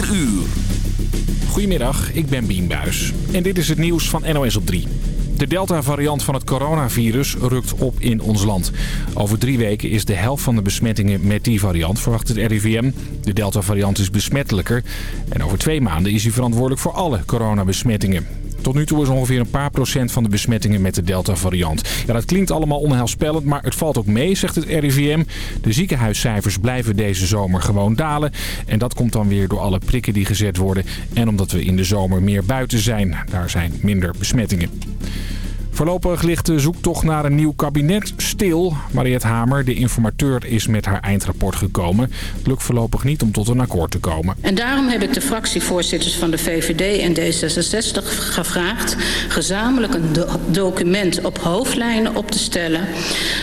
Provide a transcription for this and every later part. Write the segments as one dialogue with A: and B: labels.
A: 4 uur.
B: Goedemiddag, ik ben Bien Buijs. En dit is het nieuws van NOS op 3. De Delta-variant van het coronavirus rukt op in ons land. Over drie weken is de helft van de besmettingen met die variant, verwacht het RIVM. De Delta-variant is besmettelijker. En over twee maanden is hij verantwoordelijk voor alle coronabesmettingen. Tot nu toe is ongeveer een paar procent van de besmettingen met de Delta-variant. Ja, dat klinkt allemaal onheilspellend, maar het valt ook mee, zegt het RIVM. De ziekenhuiscijfers blijven deze zomer gewoon dalen. En dat komt dan weer door alle prikken die gezet worden. En omdat we in de zomer meer buiten zijn. Daar zijn minder besmettingen. Voorlopig ligt de zoektocht naar een nieuw kabinet stil. Mariette Hamer, de informateur, is met haar eindrapport gekomen. Het lukt voorlopig niet om tot een akkoord te komen.
C: En daarom heb ik de fractievoorzitters van de VVD en D66 gevraagd... gezamenlijk een document op hoofdlijnen op te stellen...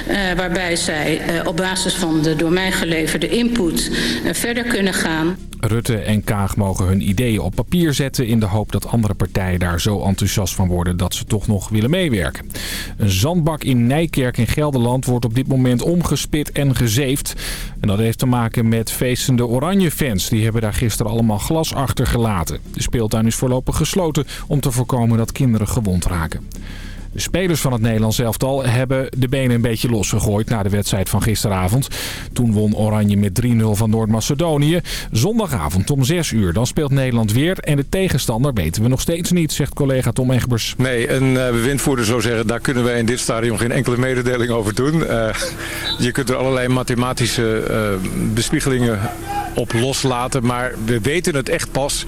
C: Uh, waarbij zij uh, op basis van de door mij geleverde input uh, verder kunnen gaan...
B: Rutte en Kaag mogen hun ideeën op papier zetten... in de hoop dat andere partijen daar zo enthousiast van worden... dat ze toch nog willen meewerken. Een zandbak in Nijkerk in Gelderland wordt op dit moment omgespit en gezeefd. En dat heeft te maken met feestende Oranje-fans. Die hebben daar gisteren allemaal glas achtergelaten. De speeltuin is voorlopig gesloten om te voorkomen dat kinderen gewond raken. De spelers van het Nederlands elftal hebben de benen een beetje losgegooid na de wedstrijd van gisteravond. Toen won Oranje met 3-0 van Noord-Macedonië. Zondagavond om 6 uur. Dan speelt Nederland weer. En de tegenstander weten we nog steeds niet, zegt collega Tom Egbers.
D: Nee, een uh, bewindvoerder zou zeggen, daar kunnen wij in dit stadion geen enkele mededeling over doen. Uh, je kunt er allerlei mathematische uh, bespiegelingen op loslaten. Maar we weten het echt pas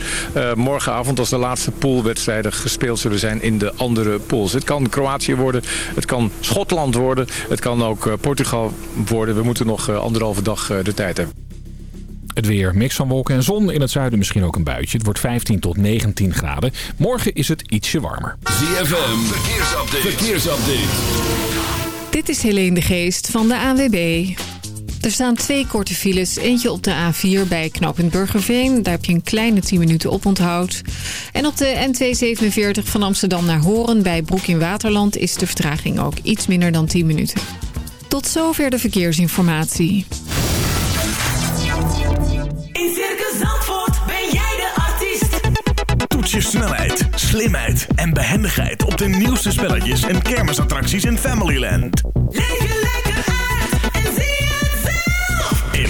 D: morgenavond als de laatste poolwedstrijden gespeeld zullen zijn in de andere pools. Het kan Kroatië worden, het kan Schotland worden, het kan ook uh, Portugal worden. We moeten nog uh, anderhalve dag de tijd hebben.
B: Het weer, mix van wolken en zon. In het zuiden misschien ook een buitje. Het wordt 15 tot 19 graden. Morgen is het ietsje warmer.
A: ZFM, verkeersupdate. verkeersupdate.
E: Dit is Helene de Geest van de AWB. Er staan twee korte files. Eentje op de A4 bij knooppunt Burgerveen. Daar heb je een kleine 10 minuten op onthoud. En op de N247 van Amsterdam naar Horen bij Broek in Waterland... is de vertraging ook iets minder dan 10 minuten. Tot zover de verkeersinformatie.
F: In Circus Zandvoort ben jij de artiest.
G: Toets je snelheid, slimheid en behendigheid... op de nieuwste spelletjes en kermisattracties in Familyland.
F: Leef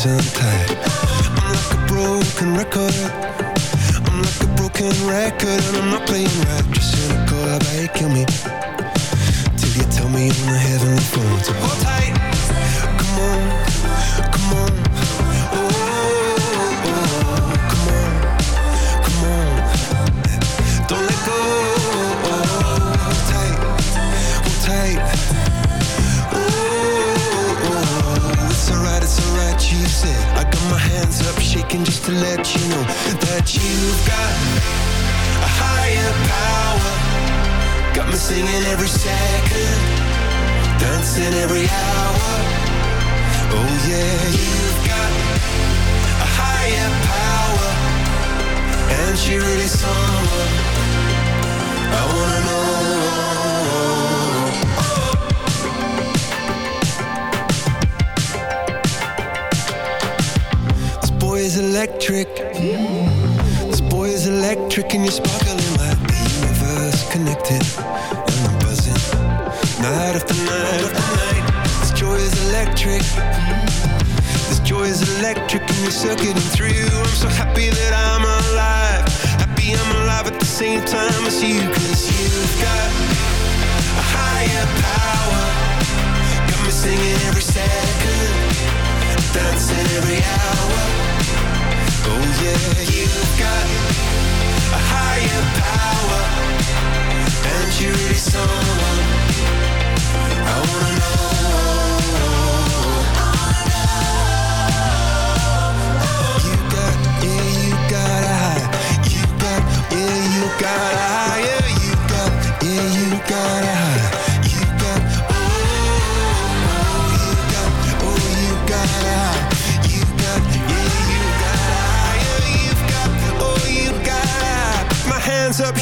H: tight every hour. Oh yeah, you've got a higher power, and you're really someone I wanna know.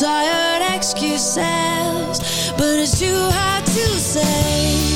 I: Tired excuses, but it's too hard to say.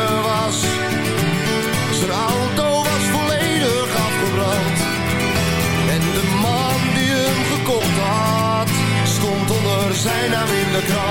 J: zijn naam in de krant.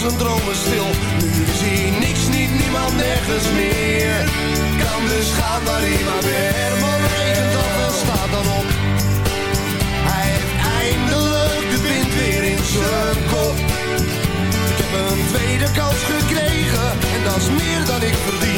J: Zijn dromen stil. Nu is hij niks, niet niemand, nergens meer. Kan dus gaan waar hij maar weer. Herman regent en staat dan op. Hij heeft eindelijk de wind weer in zijn kop. Ik heb een tweede kans gekregen en dat is meer dan ik verdien.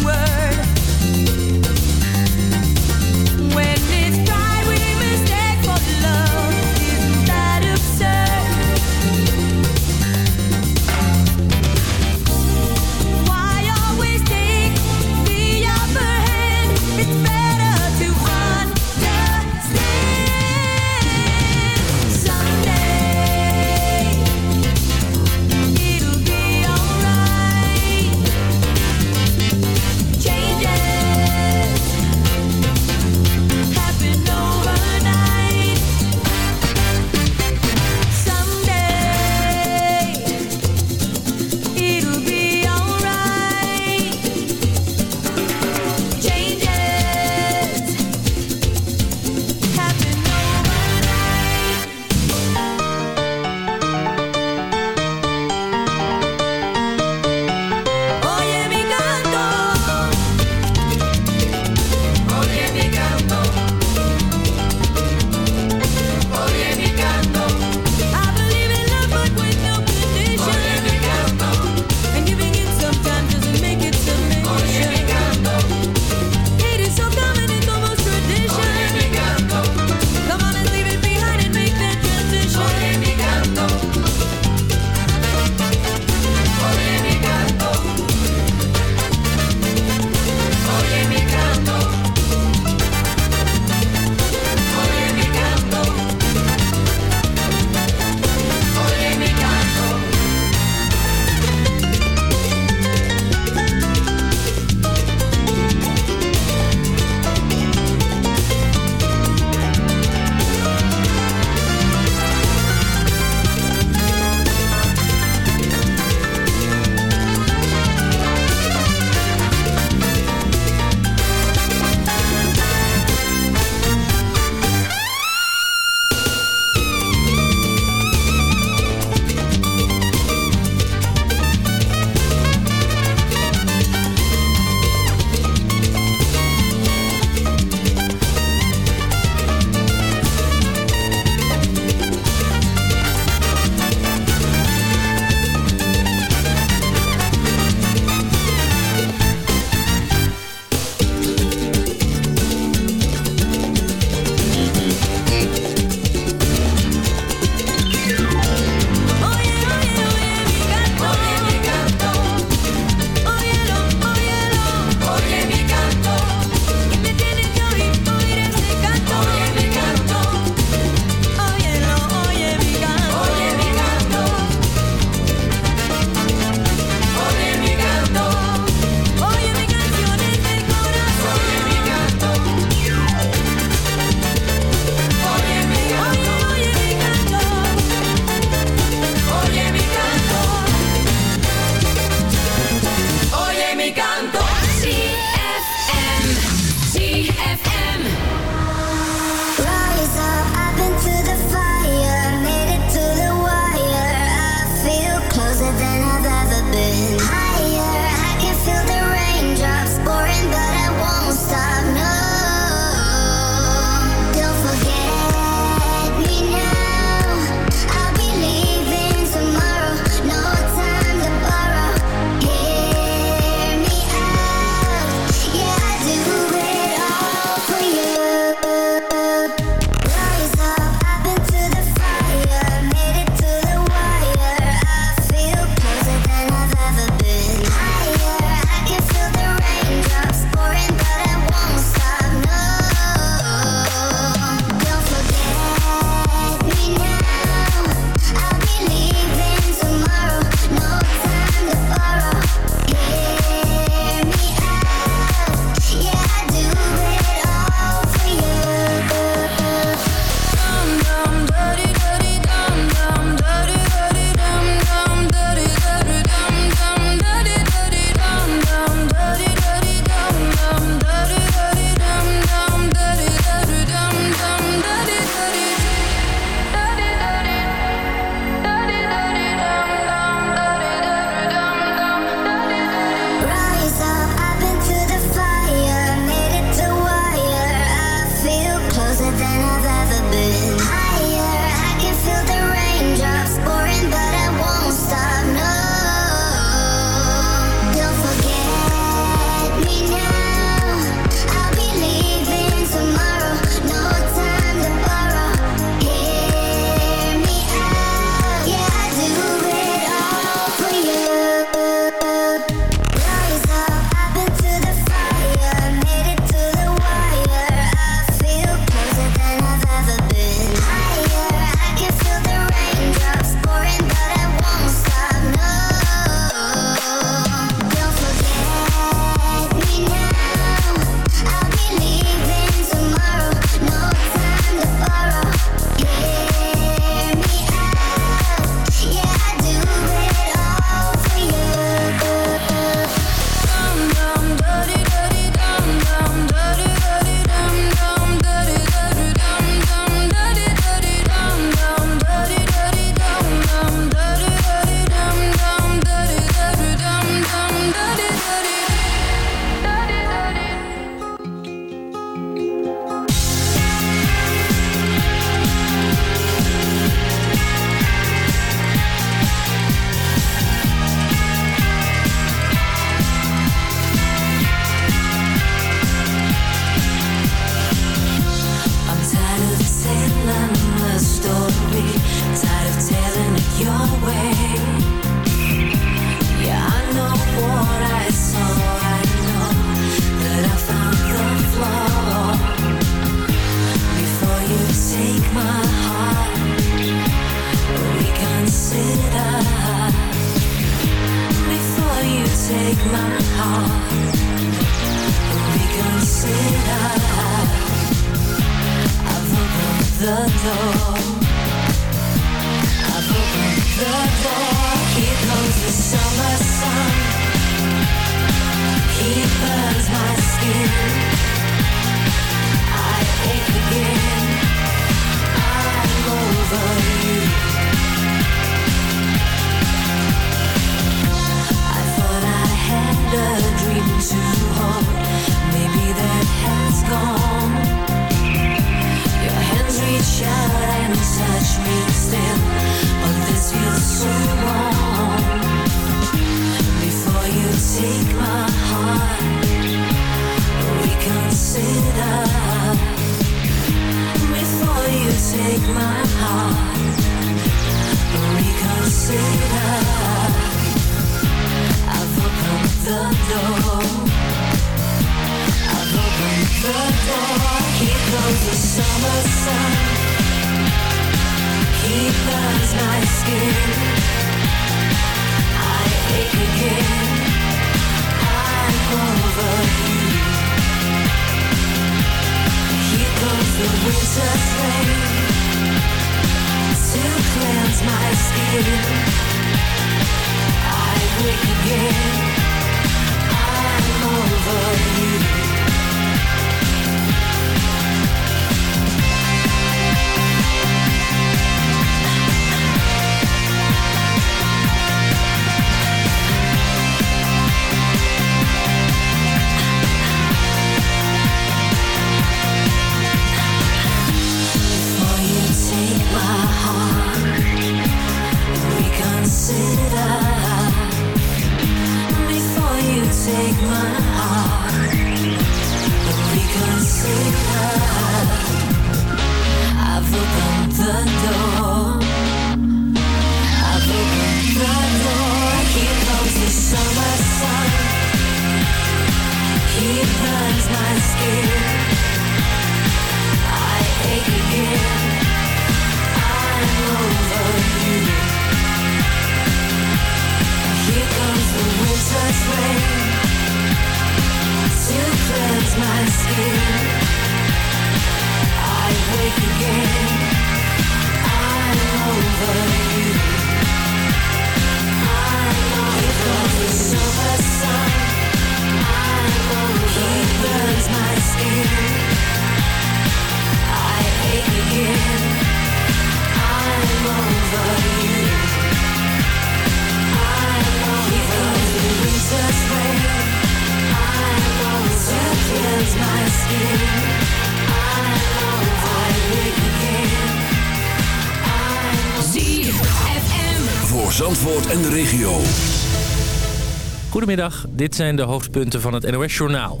J: Dit
K: zijn de hoofdpunten van het NOS-journaal.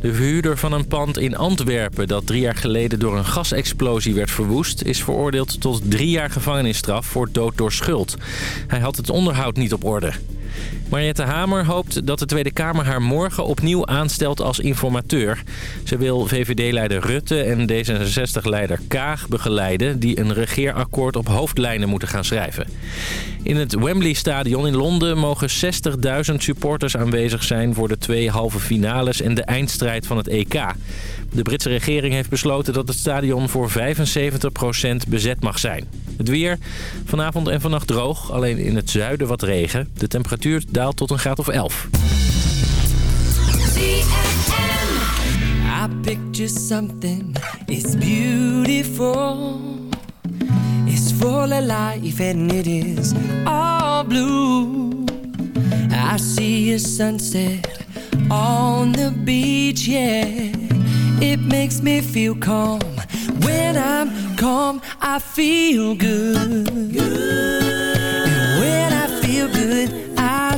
K: De verhuurder van een pand in Antwerpen dat drie jaar geleden door een gasexplosie werd verwoest... is veroordeeld tot drie jaar gevangenisstraf voor dood door schuld. Hij had het onderhoud niet op orde. Mariette Hamer hoopt dat de Tweede Kamer haar morgen opnieuw aanstelt als informateur. Ze wil VVD-leider Rutte en D66-leider Kaag begeleiden... die een regeerakkoord op hoofdlijnen moeten gaan schrijven. In het Wembley-stadion in Londen mogen 60.000 supporters aanwezig zijn... voor de twee halve finales en de eindstrijd van het EK. De Britse regering heeft besloten dat het stadion voor 75% bezet mag zijn. Het weer, vanavond en vannacht droog, alleen in het zuiden wat regen. De temperatuur daalt tot een graad of 11.
L: I picture something, it's beautiful. It's full of life and it is all blue. I see a sunset on the beach, yeah. It makes me feel calm. When I'm calm, I feel good. And when I feel good,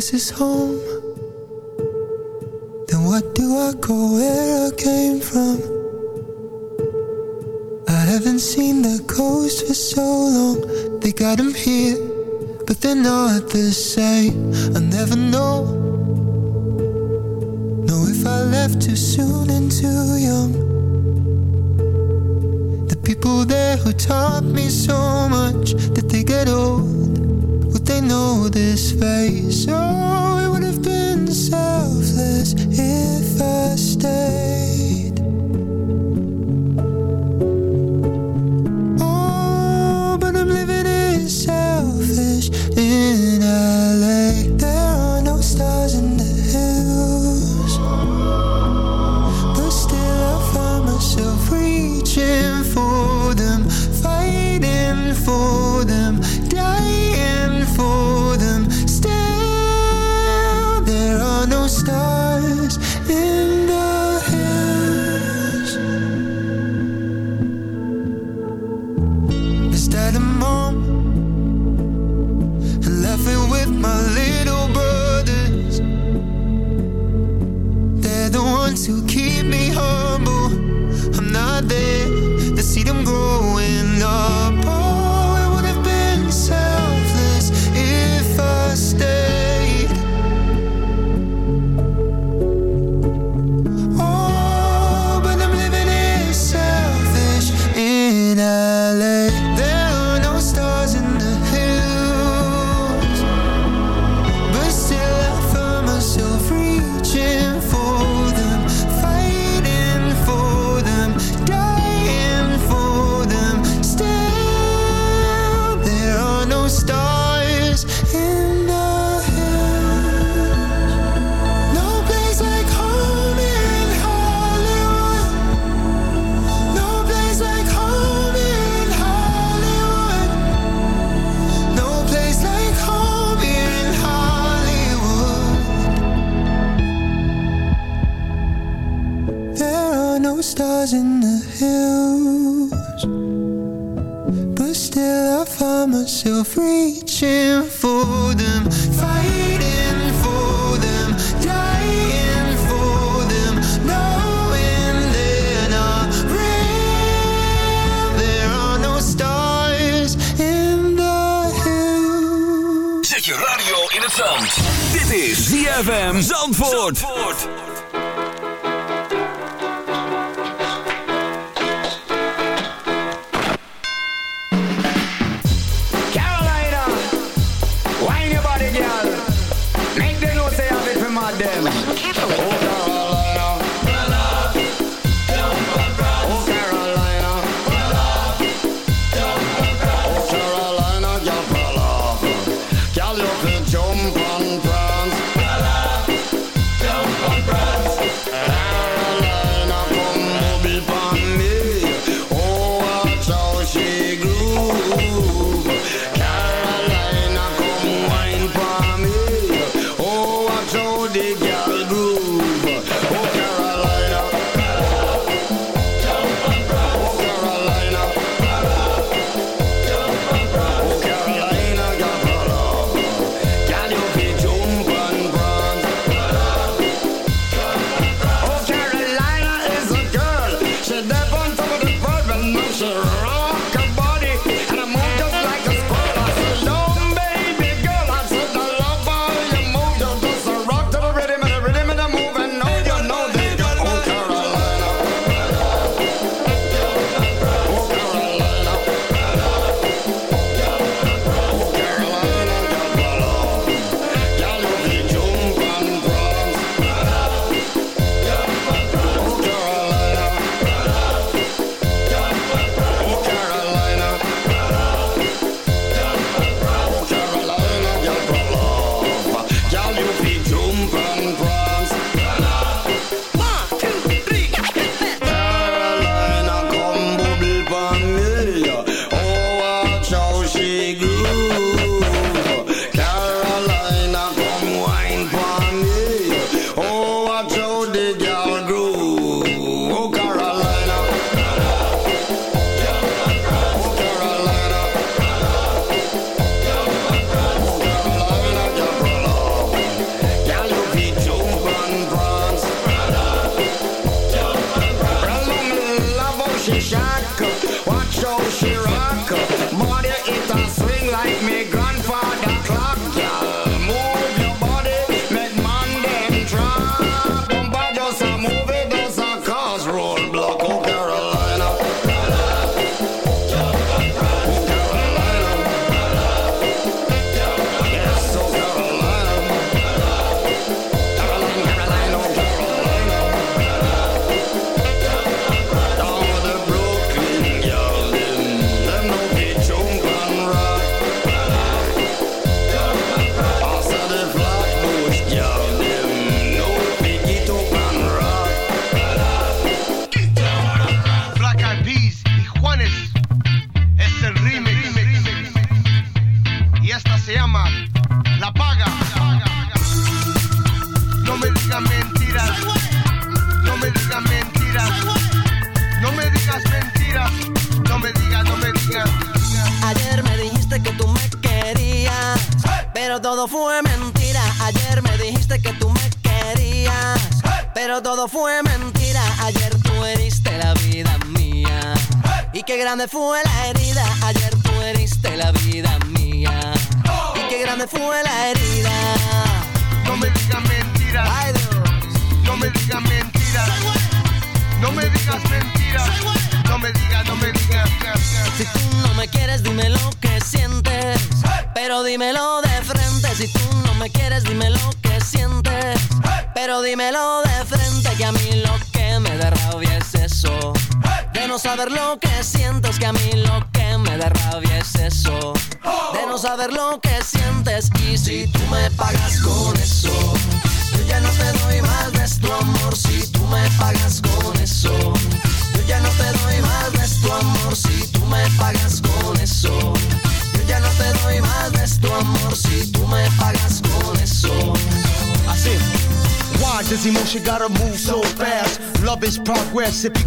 M: this is home. Then what do I go? Where I came from? I haven't seen the coast for so long. They got them here But they're not the same. I never know. Know if I left too soon and too young. The people there who taught me so much That they get old. Would they know this face? Oh, it would have been selfless if I stayed.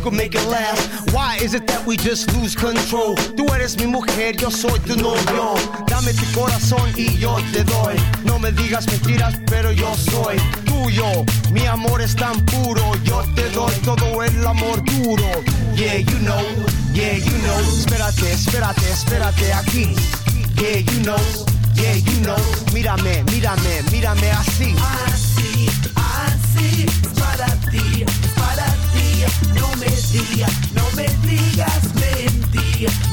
N: could make it laugh. Why is it that we just lose control? Tú eres mi mujer, yo soy tu novio. Dame tu corazón y yo te doy. No me digas mentiras, pero yo soy tuyo. Mi amor es tan puro, yo te doy todo el amor duro. Yeah, you know, yeah, you know. Espérate, espérate, espérate aquí. Yeah, you know, yeah, you know. Mírame, mírame, mírame así.
O: Así, así, para ti no me digas
P: mentira.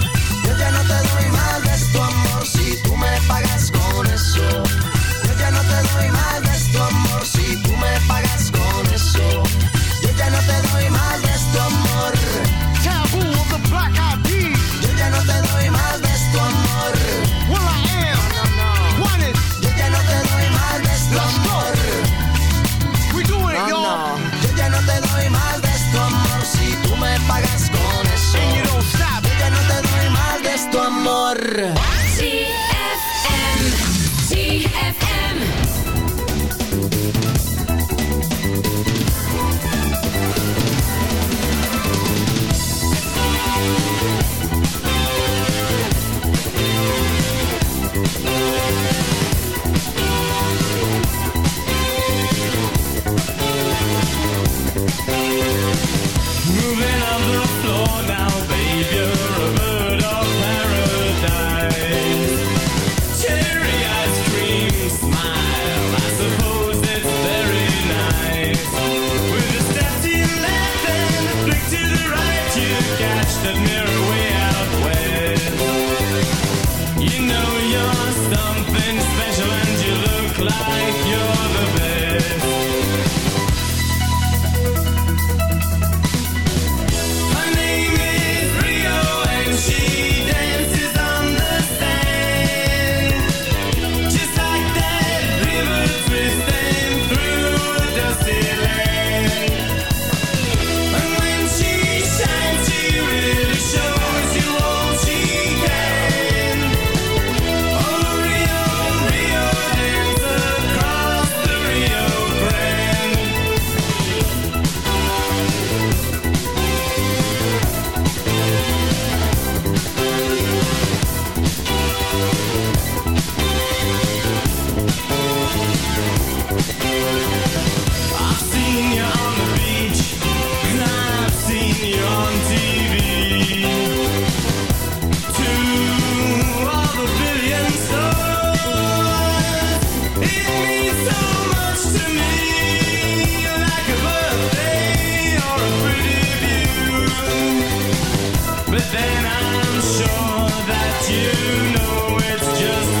P: sure
N: that you
Q: know it's just